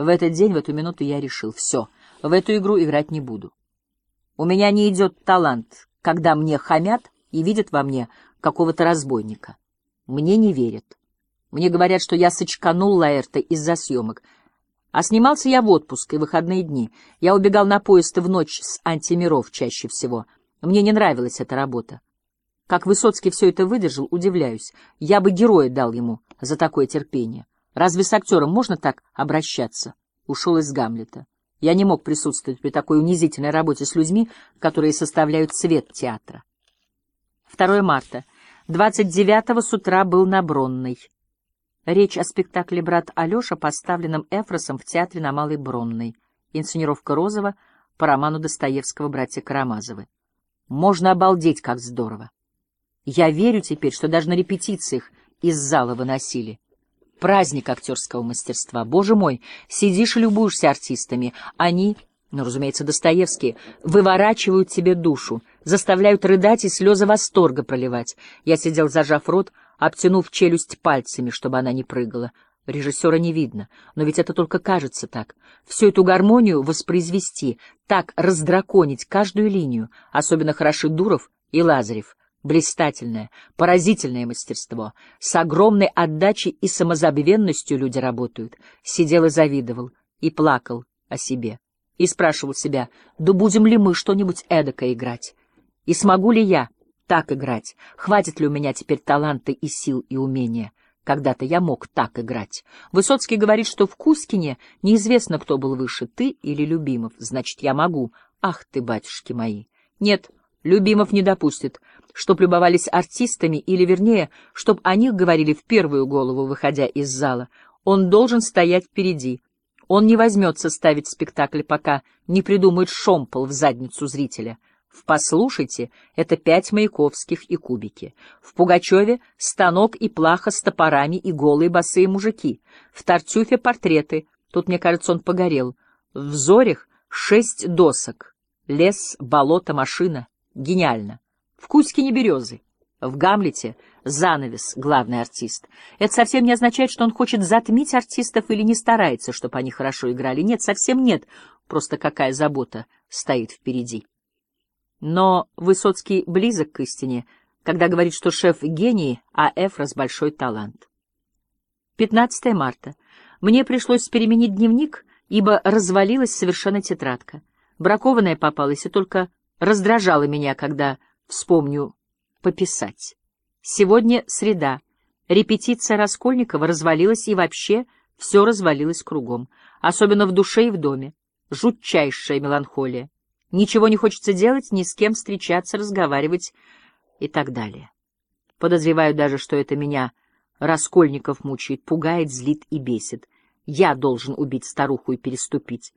В этот день, в эту минуту я решил, все, в эту игру играть не буду. У меня не идет талант, когда мне хамят и видят во мне какого-то разбойника. Мне не верят. Мне говорят, что я сочканул Лаэрта из-за съемок. А снимался я в отпуск и выходные дни. Я убегал на поезд в ночь с антимиров чаще всего. Мне не нравилась эта работа. Как Высоцкий все это выдержал, удивляюсь. Я бы героя дал ему за такое терпение. Разве с актером можно так обращаться? Ушел из Гамлета. Я не мог присутствовать при такой унизительной работе с людьми, которые составляют цвет театра. 2 марта. 29-го с утра был на Бронной. Речь о спектакле «Брат Алеша», поставленном Эфросом в театре на Малой Бронной. Инсценировка Розова по роману Достоевского «Братья Карамазовы». Можно обалдеть, как здорово. Я верю теперь, что даже на репетициях из зала выносили. Праздник актерского мастерства. Боже мой, сидишь и любуешься артистами. Они, ну, разумеется, Достоевские, выворачивают тебе душу, заставляют рыдать и слезы восторга проливать. Я сидел, зажав рот, обтянув челюсть пальцами, чтобы она не прыгала. Режиссера не видно, но ведь это только кажется так. Всю эту гармонию воспроизвести, так раздраконить каждую линию, особенно хороши Дуров и Лазарев. Блистательное, поразительное мастерство. С огромной отдачей и самозабвенностью люди работают. Сидел и завидовал, и плакал о себе. И спрашивал себя, да будем ли мы что-нибудь эдакое играть? И смогу ли я так играть? Хватит ли у меня теперь таланта и сил и умения? Когда-то я мог так играть. Высоцкий говорит, что в Кускине неизвестно, кто был выше, ты или Любимов. Значит, я могу. Ах ты, батюшки мои! Нет, Любимов не допустит, чтоб любовались артистами, или, вернее, чтоб о них говорили в первую голову, выходя из зала. Он должен стоять впереди. Он не возьмется ставить спектакль, пока не придумает шомпол в задницу зрителя. В «Послушайте» — это пять маяковских и кубики. В «Пугачеве» — станок и плаха с топорами и голые босые мужики. В «Тартюфе» — портреты. Тут, мне кажется, он погорел. В «Зорях» — шесть досок. Лес, болото, машина. Гениально. В Кузькине березы. В Гамлете занавес, главный артист. Это совсем не означает, что он хочет затмить артистов или не старается, чтобы они хорошо играли. Нет, совсем нет. Просто какая забота стоит впереди. Но Высоцкий близок к истине, когда говорит, что шеф — гений, а Эфрос — большой талант. 15 марта. Мне пришлось переменить дневник, ибо развалилась совершенно тетрадка. Бракованная попалась, и только раздражало меня, когда вспомню пописать. Сегодня среда. Репетиция Раскольникова развалилась, и вообще все развалилось кругом, особенно в душе и в доме. Жутчайшая меланхолия. Ничего не хочется делать, ни с кем встречаться, разговаривать и так далее. Подозреваю даже, что это меня Раскольников мучает, пугает, злит и бесит. Я должен убить старуху и переступить.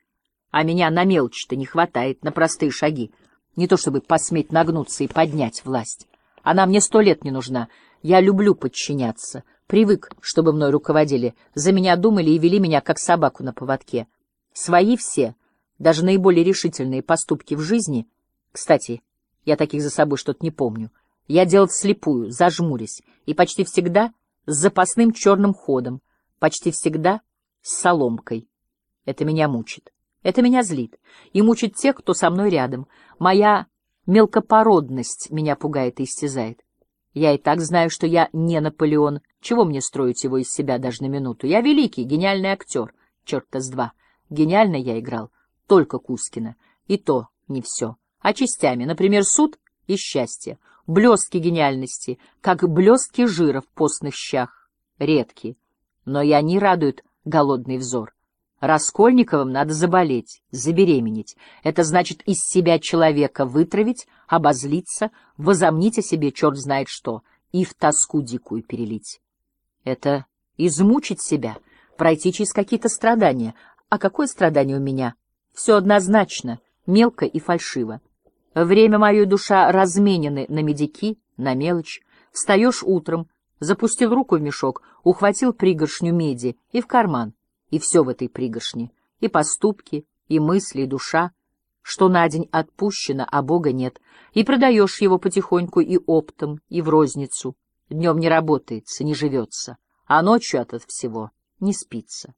А меня на мелочи-то не хватает, на простые шаги. Не то чтобы посметь нагнуться и поднять власть. Она мне сто лет не нужна. Я люблю подчиняться. Привык, чтобы мной руководили. За меня думали и вели меня, как собаку на поводке. Свои все, даже наиболее решительные поступки в жизни. Кстати, я таких за собой что-то не помню. Я делал вслепую, зажмурясь, и почти всегда с запасным черным ходом, почти всегда с соломкой. Это меня мучит. Это меня злит и мучит тех, кто со мной рядом. Моя мелкопородность меня пугает и истязает. Я и так знаю, что я не Наполеон. Чего мне строить его из себя даже на минуту? Я великий, гениальный актер. Черт-то с два. Гениально я играл. Только Кускина. И то не все. А частями. Например, суд и счастье. Блестки гениальности, как блестки жира в постных щах. Редкие. Но и они радуют голодный взор. Раскольниковым надо заболеть, забеременеть. Это значит из себя человека вытравить, обозлиться, возомнить о себе черт знает что и в тоску дикую перелить. Это измучить себя, пройти через какие-то страдания. А какое страдание у меня? Все однозначно, мелко и фальшиво. Время мою душа разменены на медики, на мелочь. Встаешь утром, запустил руку в мешок, ухватил пригоршню меди и в карман — и все в этой пригоршне, и поступки, и мысли, и душа, что на день отпущено, а Бога нет, и продаешь его потихоньку и оптом, и в розницу. Днем не работается, не живется, а ночью от всего не спится.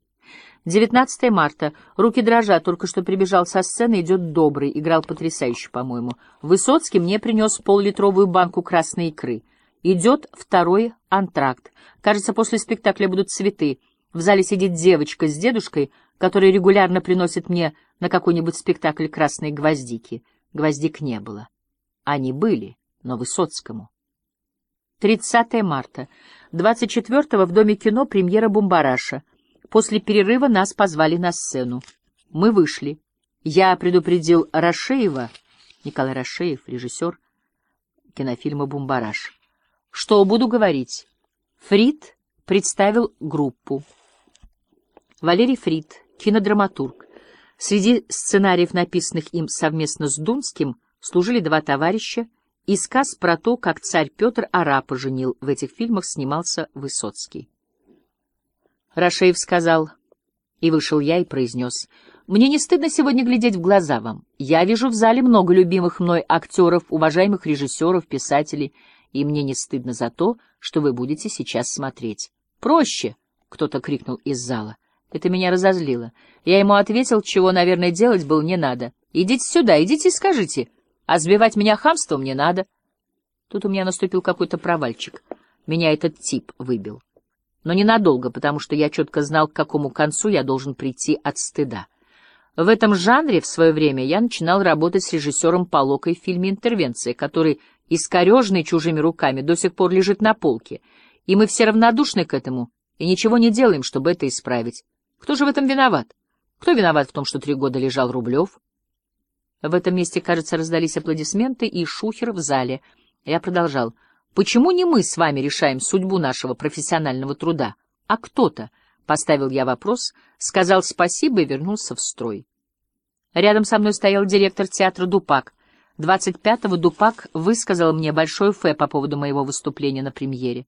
19 марта. Руки дрожат, только что прибежал со сцены, идет добрый, играл потрясающе, по-моему. Высоцкий мне принес пол-литровую банку красной икры. Идет второй антракт. Кажется, после спектакля будут цветы. В зале сидит девочка с дедушкой, который регулярно приносит мне на какой-нибудь спектакль красные гвоздики. Гвоздик не было. Они были, но Высоцкому. 30 марта. 24-го в Доме кино премьера «Бумбараша». После перерыва нас позвали на сцену. Мы вышли. Я предупредил Рашеева, Николай Рашеев, режиссер кинофильма «Бумбараш», что буду говорить. Фрид представил группу. Валерий Фрид, кинодраматург. Среди сценариев, написанных им совместно с Дунским, служили два товарища, и сказ про то, как царь Петр арапа женил. В этих фильмах снимался Высоцкий. Рашеев сказал, и вышел я и произнес, «Мне не стыдно сегодня глядеть в глаза вам. Я вижу в зале много любимых мной актеров, уважаемых режиссеров, писателей, и мне не стыдно за то, что вы будете сейчас смотреть. Проще!» — кто-то крикнул из зала. Это меня разозлило. Я ему ответил, чего, наверное, делать было не надо. «Идите сюда, идите и скажите, а сбивать меня хамством не надо». Тут у меня наступил какой-то провальчик. Меня этот тип выбил но ненадолго, потому что я четко знал, к какому концу я должен прийти от стыда. В этом жанре в свое время я начинал работать с режиссером Полокой в фильме «Интервенция», который, искореженный чужими руками, до сих пор лежит на полке, и мы все равнодушны к этому и ничего не делаем, чтобы это исправить. Кто же в этом виноват? Кто виноват в том, что три года лежал Рублев? В этом месте, кажется, раздались аплодисменты и шухер в зале. Я продолжал. Почему не мы с вами решаем судьбу нашего профессионального труда, а кто-то? Поставил я вопрос, сказал спасибо и вернулся в строй. Рядом со мной стоял директор театра «Дупак». 25-го Дупак высказал мне большой фэ по поводу моего выступления на премьере.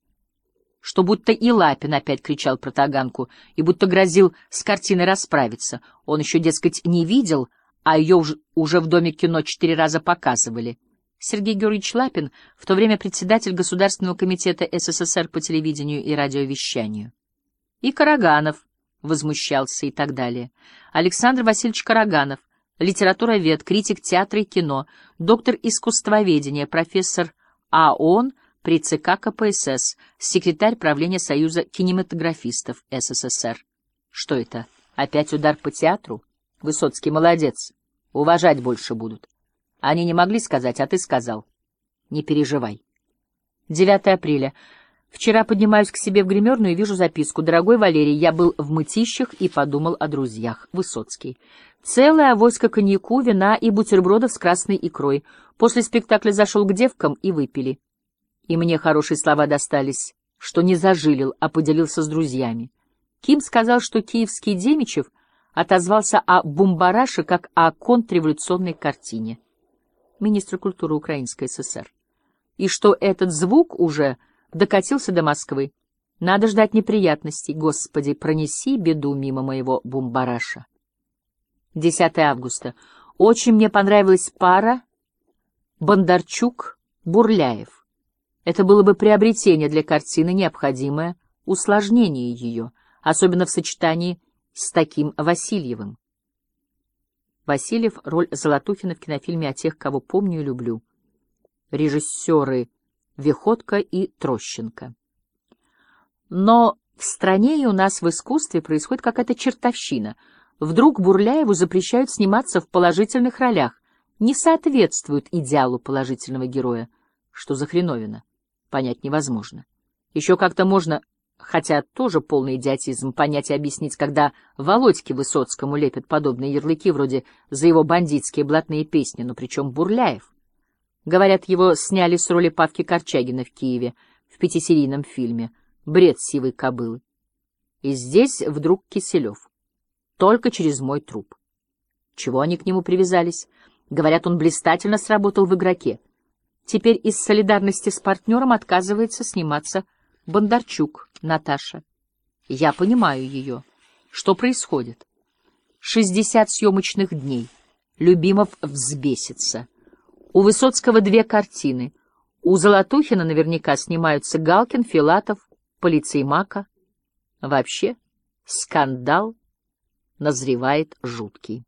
Что будто и Лапин опять кричал про Таганку, и будто грозил с картиной расправиться. Он еще, дескать, не видел, а ее уже в Доме кино четыре раза показывали. Сергей Георгиевич Лапин, в то время председатель Государственного комитета СССР по телевидению и радиовещанию. И Караганов возмущался и так далее. Александр Васильевич Караганов, литературовед, критик театра и кино, доктор искусствоведения, профессор АОН при ЦК КПСС, секретарь правления Союза кинематографистов СССР. Что это? Опять удар по театру? Высоцкий молодец. Уважать больше будут. Они не могли сказать, а ты сказал. Не переживай. 9 апреля. Вчера поднимаюсь к себе в гримерную и вижу записку. «Дорогой Валерий, я был в мытищах и подумал о друзьях». Высоцкий. Целая авоська коньяку, вина и бутербродов с красной икрой. После спектакля зашел к девкам и выпили. И мне хорошие слова достались, что не зажилил, а поделился с друзьями. Ким сказал, что киевский Демичев отозвался о Бумбараше как о контрреволюционной картине министра культуры Украинской ССР, и что этот звук уже докатился до Москвы. Надо ждать неприятностей. Господи, пронеси беду мимо моего бумбараша. 10 августа. Очень мне понравилась пара Бондарчук-Бурляев. Это было бы приобретение для картины, необходимое усложнение ее, особенно в сочетании с таким Васильевым. Васильев — роль Золотухина в кинофильме «О тех, кого помню и люблю». Режиссеры Виходко и Трощенко. Но в стране и у нас в искусстве происходит какая-то чертовщина. Вдруг Бурляеву запрещают сниматься в положительных ролях, не соответствует идеалу положительного героя. Что за хреновина? Понять невозможно. Еще как-то можно хотя тоже полный идиотизм понять и объяснить, когда Володьке Высоцкому лепят подобные ярлыки вроде «за его бандитские блатные песни», но причем Бурляев. Говорят, его сняли с роли Павки Корчагина в Киеве в пятисерийном фильме «Бред сивой кобылы». И здесь вдруг Киселев. Только через мой труп. Чего они к нему привязались? Говорят, он блистательно сработал в игроке. Теперь из солидарности с партнером отказывается сниматься Бондарчук, Наташа. Я понимаю ее. Что происходит? Шестьдесят съемочных дней. Любимов взбесится. У Высоцкого две картины. У Золотухина наверняка снимаются Галкин, Филатов, полицеймака. Вообще, скандал назревает жуткий.